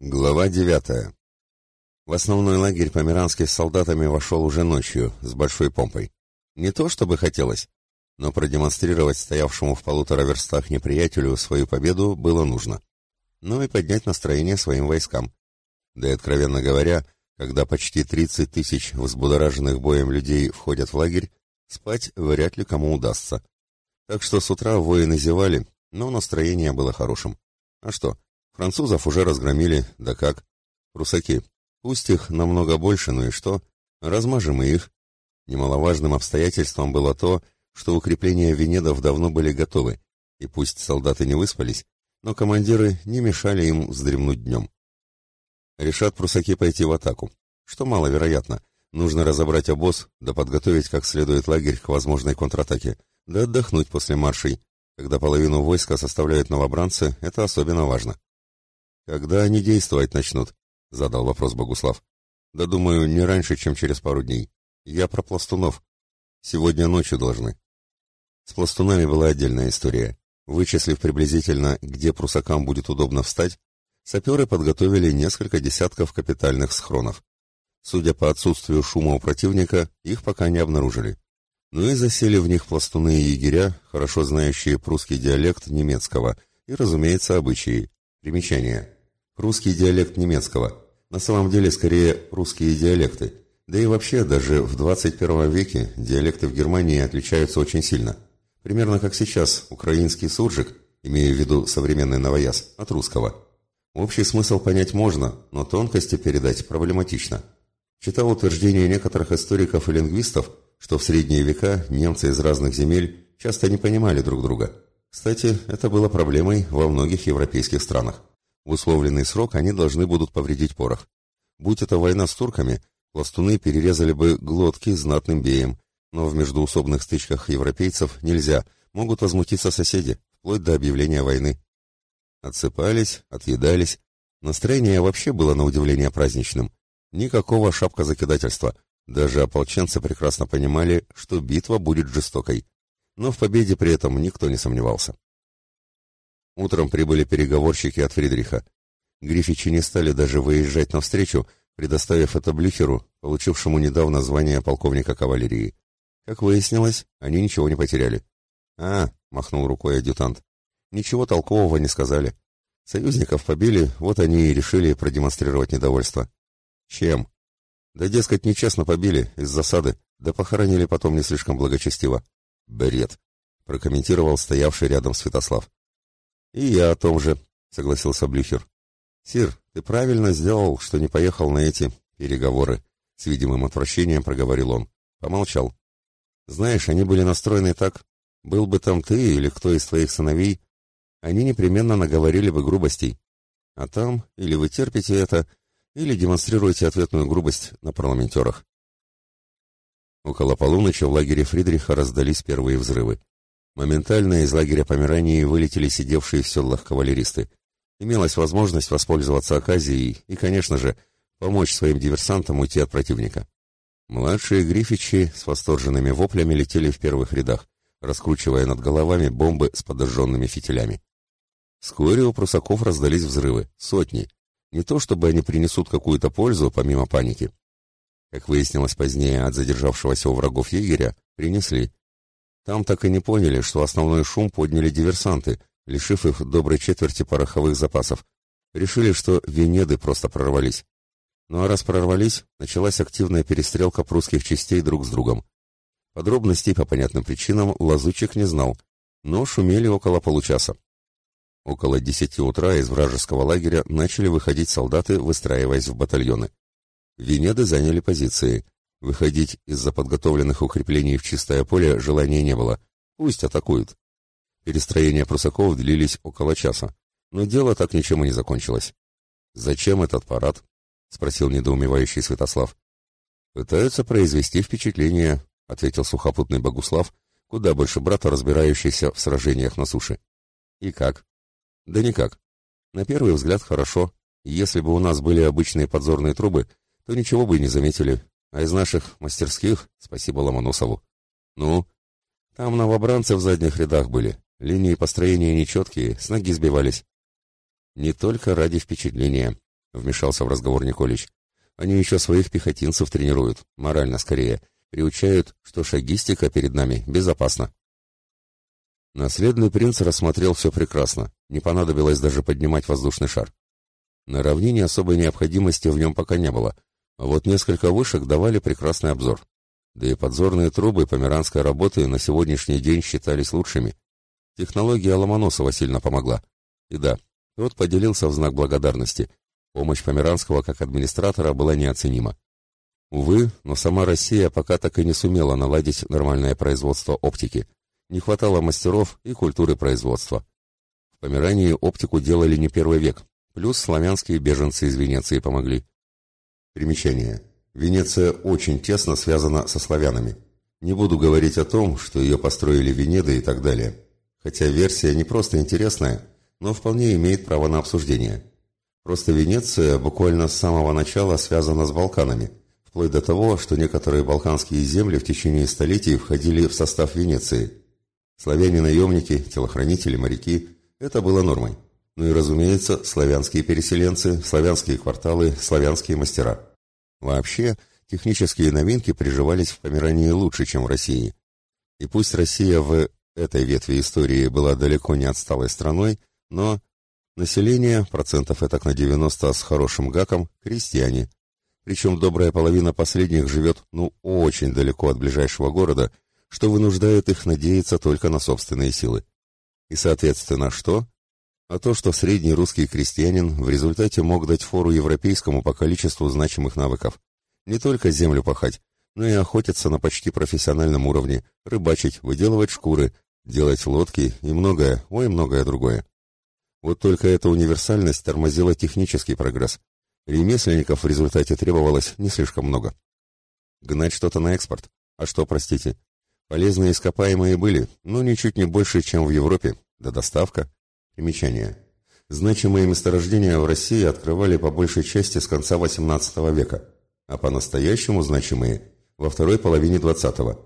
Глава девятая. В основной лагерь Померанский с солдатами вошел уже ночью, с большой помпой. Не то чтобы хотелось, но продемонстрировать стоявшему в полутора верстах неприятелю свою победу было нужно. Ну и поднять настроение своим войскам. Да и, откровенно говоря, когда почти 30 тысяч взбудораженных боем людей входят в лагерь, спать вряд ли кому удастся. Так что с утра воины зевали, но настроение было хорошим. А что, Французов уже разгромили, да как. Русаки. Пусть их намного больше, ну и что? Размажем и их. Немаловажным обстоятельством было то, что укрепления Венедов давно были готовы, и пусть солдаты не выспались, но командиры не мешали им вздремнуть днем. Решат прусаки пойти в атаку, что маловероятно. Нужно разобрать обоз, да подготовить как следует лагерь к возможной контратаке, да отдохнуть после маршей. Когда половину войска составляют новобранцы, это особенно важно. «Когда они действовать начнут?» — задал вопрос Богуслав. «Да думаю, не раньше, чем через пару дней. Я про пластунов. Сегодня ночью должны». С пластунами была отдельная история. Вычислив приблизительно, где прусакам будет удобно встать, саперы подготовили несколько десятков капитальных схронов. Судя по отсутствию шума у противника, их пока не обнаружили. Ну и засели в них пластуны и егеря, хорошо знающие прусский диалект немецкого и, разумеется, обычаи. Примечание. Русский диалект немецкого. На самом деле, скорее, русские диалекты. Да и вообще, даже в 21 веке диалекты в Германии отличаются очень сильно. Примерно как сейчас украинский суржик, имея в виду современный новояз, от русского. Общий смысл понять можно, но тонкости передать проблематично. Читал утверждения некоторых историков и лингвистов, что в средние века немцы из разных земель часто не понимали друг друга. Кстати, это было проблемой во многих европейских странах. В условленный срок они должны будут повредить порох. Будь это война с турками, пластуны перерезали бы глотки знатным беем, но в междуусобных стычках европейцев нельзя, могут возмутиться соседи, вплоть до объявления войны. Отсыпались, отъедались. Настроение вообще было на удивление праздничным. Никакого шапкозакидательства. Даже ополченцы прекрасно понимали, что битва будет жестокой. Но в победе при этом никто не сомневался. Утром прибыли переговорщики от Фридриха. Грифичи не стали даже выезжать навстречу, предоставив это Блюхеру, получившему недавно звание полковника кавалерии. Как выяснилось, они ничего не потеряли. «А», — махнул рукой адъютант, — «ничего толкового не сказали. Союзников побили, вот они и решили продемонстрировать недовольство». «Чем?» «Да, дескать, нечестно побили, из засады, да похоронили потом не слишком благочестиво». «Бред», — прокомментировал стоявший рядом Святослав. «И я о том же», — согласился Блюхер. «Сир, ты правильно сделал, что не поехал на эти переговоры», — с видимым отвращением проговорил он. Помолчал. «Знаешь, они были настроены так, был бы там ты или кто из твоих сыновей, они непременно наговорили бы грубостей. А там или вы терпите это, или демонстрируете ответную грубость на парламентерах». Около полуночи в лагере Фридриха раздались первые взрывы. Моментально из лагеря Померании вылетели сидевшие в седлах кавалеристы. Имелась возможность воспользоваться оказией и, конечно же, помочь своим диверсантам уйти от противника. Младшие грифичи с восторженными воплями летели в первых рядах, раскручивая над головами бомбы с подожженными фитилями. Вскоре у прусаков раздались взрывы, сотни. Не то чтобы они принесут какую-то пользу, помимо паники. Как выяснилось позднее от задержавшегося у врагов егеря, принесли. Там так и не поняли, что основной шум подняли диверсанты, лишив их доброй четверти пороховых запасов. Решили, что венеды просто прорвались. Ну а раз прорвались, началась активная перестрелка прусских частей друг с другом. Подробностей по понятным причинам лазучик не знал, но шумели около получаса. Около десяти утра из вражеского лагеря начали выходить солдаты, выстраиваясь в батальоны. Венеды заняли позиции — Выходить из-за подготовленных укреплений в чистое поле желания не было. Пусть атакуют. Перестроения прусаков длились около часа, но дело так ничем и не закончилось. «Зачем этот парад?» — спросил недоумевающий Святослав. «Пытаются произвести впечатление», — ответил сухопутный Богуслав, куда больше брата, разбирающийся в сражениях на суше. «И как?» «Да никак. На первый взгляд хорошо. Если бы у нас были обычные подзорные трубы, то ничего бы не заметили. А из наших мастерских, спасибо Ломоносову. Ну, там новобранцы в задних рядах были. Линии построения нечеткие, с ноги сбивались. Не только ради впечатления. вмешался в разговор Николич. Они еще своих пехотинцев тренируют, морально скорее, приучают, что шагистика перед нами безопасна. Наследный принц рассмотрел все прекрасно, не понадобилось даже поднимать воздушный шар. На равнине особой необходимости в нем пока не было, вот несколько вышек давали прекрасный обзор. Да и подзорные трубы померанской работы на сегодняшний день считались лучшими. Технология Ломоносова сильно помогла. И да, тот поделился в знак благодарности. Помощь Померанского как администратора была неоценима. Увы, но сама Россия пока так и не сумела наладить нормальное производство оптики. Не хватало мастеров и культуры производства. В Померании оптику делали не первый век, плюс славянские беженцы из Венеции помогли. Примечание. Венеция очень тесно связана со славянами. Не буду говорить о том, что ее построили Венеды и так далее. Хотя версия не просто интересная, но вполне имеет право на обсуждение. Просто Венеция буквально с самого начала связана с Балканами, вплоть до того, что некоторые балканские земли в течение столетий входили в состав Венеции. Славяне-наемники, телохранители, моряки – это было нормой. Ну и, разумеется, славянские переселенцы, славянские кварталы, славянские мастера. Вообще, технические новинки приживались в Померании лучше, чем в России. И пусть Россия в этой ветви истории была далеко не отсталой страной, но население, процентов этак на 90 с хорошим гаком, крестьяне. Причем добрая половина последних живет, ну, очень далеко от ближайшего города, что вынуждает их надеяться только на собственные силы. И, соответственно, что? А то, что средний русский крестьянин в результате мог дать фору европейскому по количеству значимых навыков. Не только землю пахать, но и охотиться на почти профессиональном уровне, рыбачить, выделывать шкуры, делать лодки и многое, ой, многое другое. Вот только эта универсальность тормозила технический прогресс. Ремесленников в результате требовалось не слишком много. Гнать что-то на экспорт. А что, простите? Полезные ископаемые были, но ничуть не больше, чем в Европе. Да доставка. Примечание. Значимые месторождения в России открывали по большей части с конца XVIII века, а по-настоящему значимые – во второй половине XX.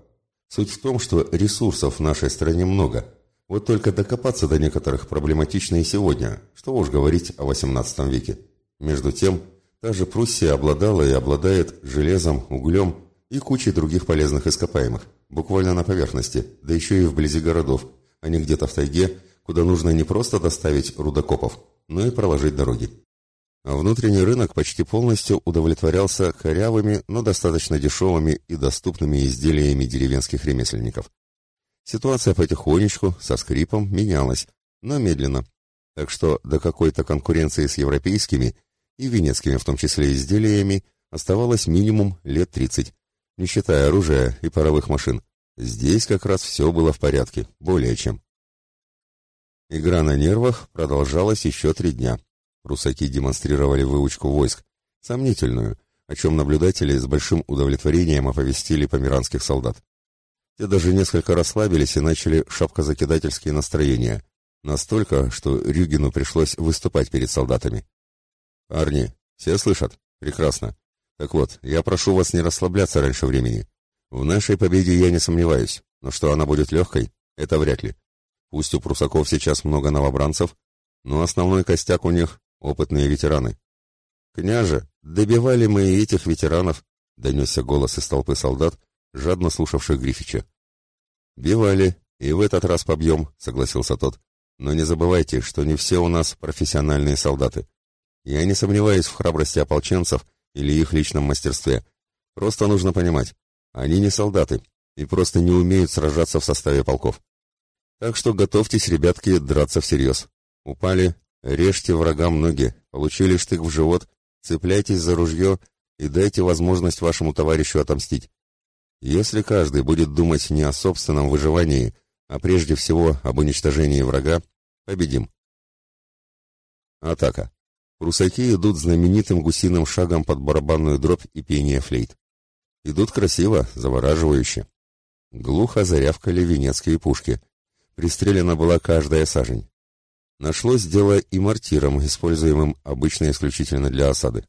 Суть в том, что ресурсов в нашей стране много – вот только докопаться до некоторых проблематично и сегодня, что уж говорить о XVIII веке. Между тем, та же Пруссия обладала и обладает железом, углем и кучей других полезных ископаемых, буквально на поверхности, да еще и вблизи городов, а не где-то в тайге, куда нужно не просто доставить рудокопов, но и проложить дороги. А внутренний рынок почти полностью удовлетворялся корявыми, но достаточно дешевыми и доступными изделиями деревенских ремесленников. Ситуация потихонечку, со скрипом, менялась, но медленно. Так что до какой-то конкуренции с европейскими и венецкими в том числе изделиями оставалось минимум лет 30, не считая оружия и паровых машин. Здесь как раз все было в порядке, более чем. Игра на нервах продолжалась еще три дня. Русаки демонстрировали выучку войск, сомнительную, о чем наблюдатели с большим удовлетворением оповестили померанских солдат. Те даже несколько расслабились и начали шапкозакидательские настроения. Настолько, что Рюгину пришлось выступать перед солдатами. «Парни, все слышат? Прекрасно. Так вот, я прошу вас не расслабляться раньше времени. В нашей победе я не сомневаюсь, но что она будет легкой, это вряд ли. Пусть у прусаков сейчас много новобранцев, но основной костяк у них — опытные ветераны. «Княже, добивали мы и этих ветеранов», — донесся голос из толпы солдат, жадно слушавших Грифича. «Бивали, и в этот раз побьем», — согласился тот. «Но не забывайте, что не все у нас профессиональные солдаты. Я не сомневаюсь в храбрости ополченцев или их личном мастерстве. Просто нужно понимать, они не солдаты и просто не умеют сражаться в составе полков. Так что готовьтесь, ребятки, драться всерьез. Упали, режьте врагам ноги, получили штык в живот, цепляйтесь за ружье и дайте возможность вашему товарищу отомстить. Если каждый будет думать не о собственном выживании, а прежде всего об уничтожении врага, победим. Атака. Русаки идут знаменитым гусиным шагом под барабанную дробь и пение флейт. Идут красиво, завораживающе. Глухо зарявкали венецкие пушки. Пристрелена была каждая сажень. Нашлось дело и мортиром, используемым обычно исключительно для осады.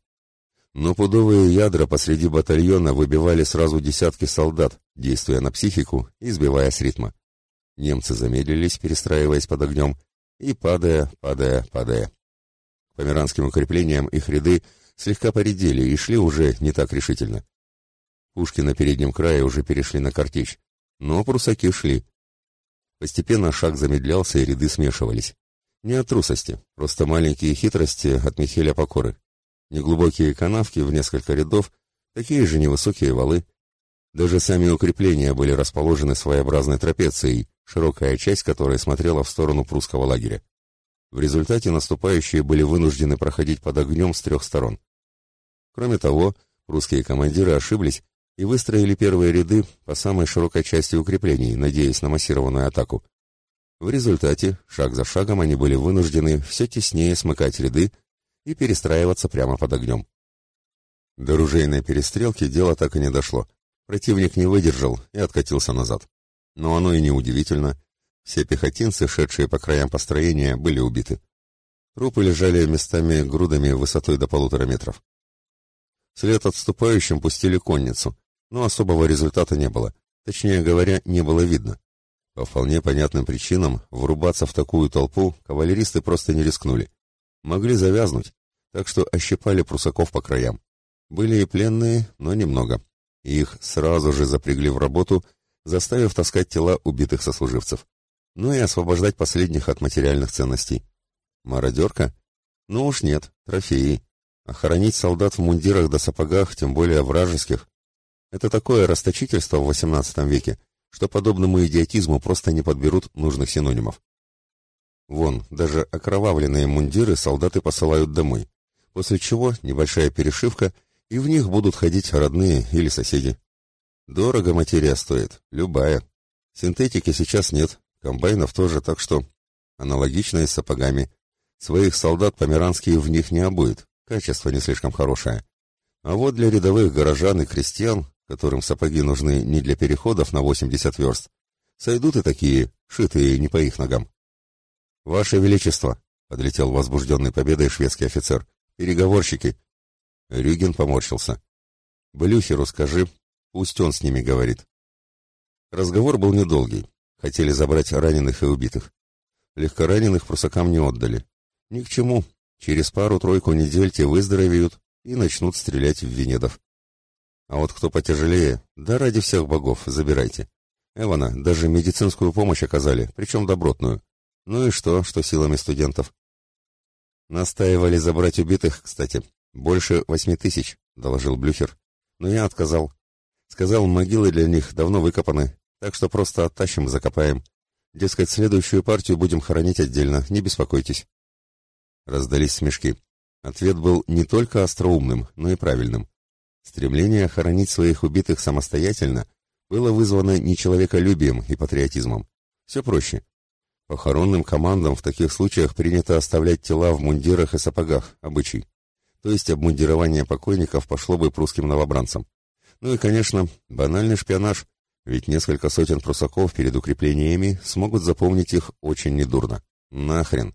Но пудовые ядра посреди батальона выбивали сразу десятки солдат, действуя на психику и сбивая с ритма. Немцы замедлились, перестраиваясь под огнем, и падая, падая, падая. померанским укреплениям их ряды слегка поредели и шли уже не так решительно. Пушки на переднем крае уже перешли на картечь, но прусаки шли. Постепенно шаг замедлялся, и ряды смешивались. Не от трусости, просто маленькие хитрости от Михеля Покоры. Неглубокие канавки в несколько рядов, такие же невысокие валы. Даже сами укрепления были расположены своеобразной трапецией, широкая часть которой смотрела в сторону прусского лагеря. В результате наступающие были вынуждены проходить под огнем с трех сторон. Кроме того, русские командиры ошиблись и выстроили первые ряды по самой широкой части укреплений, надеясь на массированную атаку. В результате, шаг за шагом, они были вынуждены все теснее смыкать ряды и перестраиваться прямо под огнем. До ружейной перестрелки дело так и не дошло. Противник не выдержал и откатился назад. Но оно и не удивительно. Все пехотинцы, шедшие по краям построения, были убиты. Трупы лежали местами грудами высотой до полутора метров. Вслед отступающим пустили конницу, но особого результата не было. Точнее говоря, не было видно. По вполне понятным причинам врубаться в такую толпу кавалеристы просто не рискнули. Могли завязнуть, так что ощипали прусаков по краям. Были и пленные, но немного. их сразу же запрягли в работу, заставив таскать тела убитых сослуживцев. Ну и освобождать последних от материальных ценностей. Мародерка? Ну уж нет, трофеи. Охранить солдат в мундирах да сапогах, тем более вражеских. Это такое расточительство в XVIII веке, что подобному идиотизму просто не подберут нужных синонимов. Вон, даже окровавленные мундиры солдаты посылают домой, после чего небольшая перешивка, и в них будут ходить родные или соседи. Дорого материя стоит, любая. Синтетики сейчас нет, комбайнов тоже, так что аналогично и с сапогами. Своих солдат померанские в них не обует, качество не слишком хорошее. А вот для рядовых горожан и крестьян которым сапоги нужны не для переходов на 80 верст, сойдут и такие, шитые не по их ногам. «Ваше Величество!» — подлетел возбужденный победой шведский офицер. «Переговорщики!» Рюген поморщился. «Блюхеру скажи, пусть он с ними говорит». Разговор был недолгий. Хотели забрать раненых и убитых. Легкораненых прусакам не отдали. Ни к чему. Через пару-тройку недель те выздоровеют и начнут стрелять в венедов. А вот кто потяжелее, да ради всех богов, забирайте. Эвана даже медицинскую помощь оказали, причем добротную. Ну и что, что силами студентов? Настаивали забрать убитых, кстати. Больше восьми тысяч, доложил Блюхер. Но я отказал. Сказал, могилы для них давно выкопаны, так что просто оттащим и закопаем. Дескать, следующую партию будем хоронить отдельно, не беспокойтесь. Раздались смешки. Ответ был не только остроумным, но и правильным. Стремление хоронить своих убитых самостоятельно было вызвано не человеколюбием и патриотизмом. Все проще. Похоронным командам в таких случаях принято оставлять тела в мундирах и сапогах, обычай. То есть обмундирование покойников пошло бы прусским новобранцам. Ну и, конечно, банальный шпионаж, ведь несколько сотен прусаков перед укреплениями смогут запомнить их очень недурно. Нахрен.